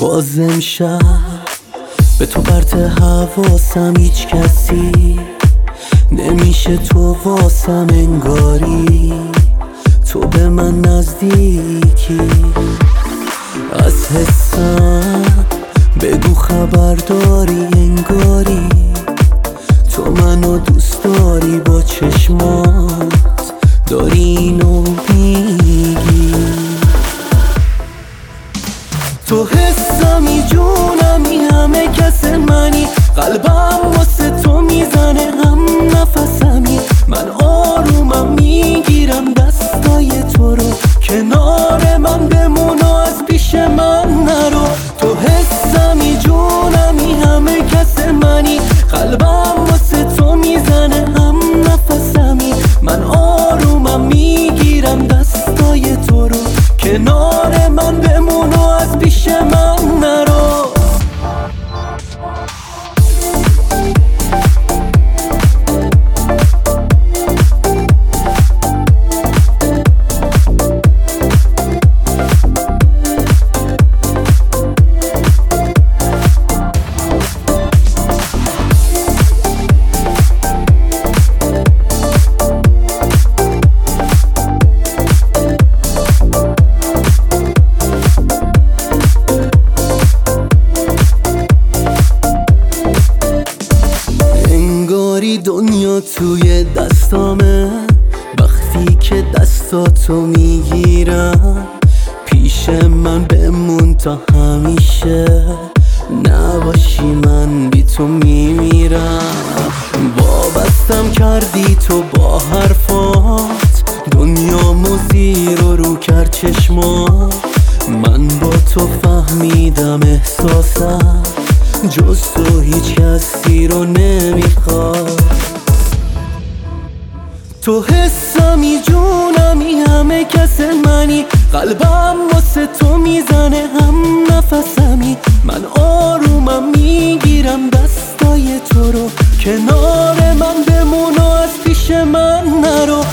باز امشب به تو برت حواسم هیچ کسی نمیشه تو واسم انگاری. تو به من نزدیکی. از حسم بگو خبر داری انگاری. تو منو دوست داری با چشمات. داری اینو تو حسمی جونمی همه کس منی. قلبم واسه تو می‌زنه هم نفسمی. من آرومم می‌گیرم دستای تو رو. کنار من بمون و از پیش من نرو. تو حسمی جونمی همه کس منی. قلبم واسه تو می‌زنه هم نفسمی. من آرومم می‌گیرم دستای تو رو. کنار از توی دستامه. وقتی که دستاتو می‌گیرم پیش من بمون تا همیشه. نباشی من بی تو میمیرم. وابستم کردی تو با حرفات. دنیا زیر و رو کرد چشمات. من با تو فهمیدم احساسم. جز تو هیچ کسی رو نمی‌خواد. تو حسامی جونمی همه کس منی. قلبم واسه تو می‌زنه هم نفسمی. من آرومم می‌گیرم دستای تو رو. کنار من بمون و از پیش من نرو.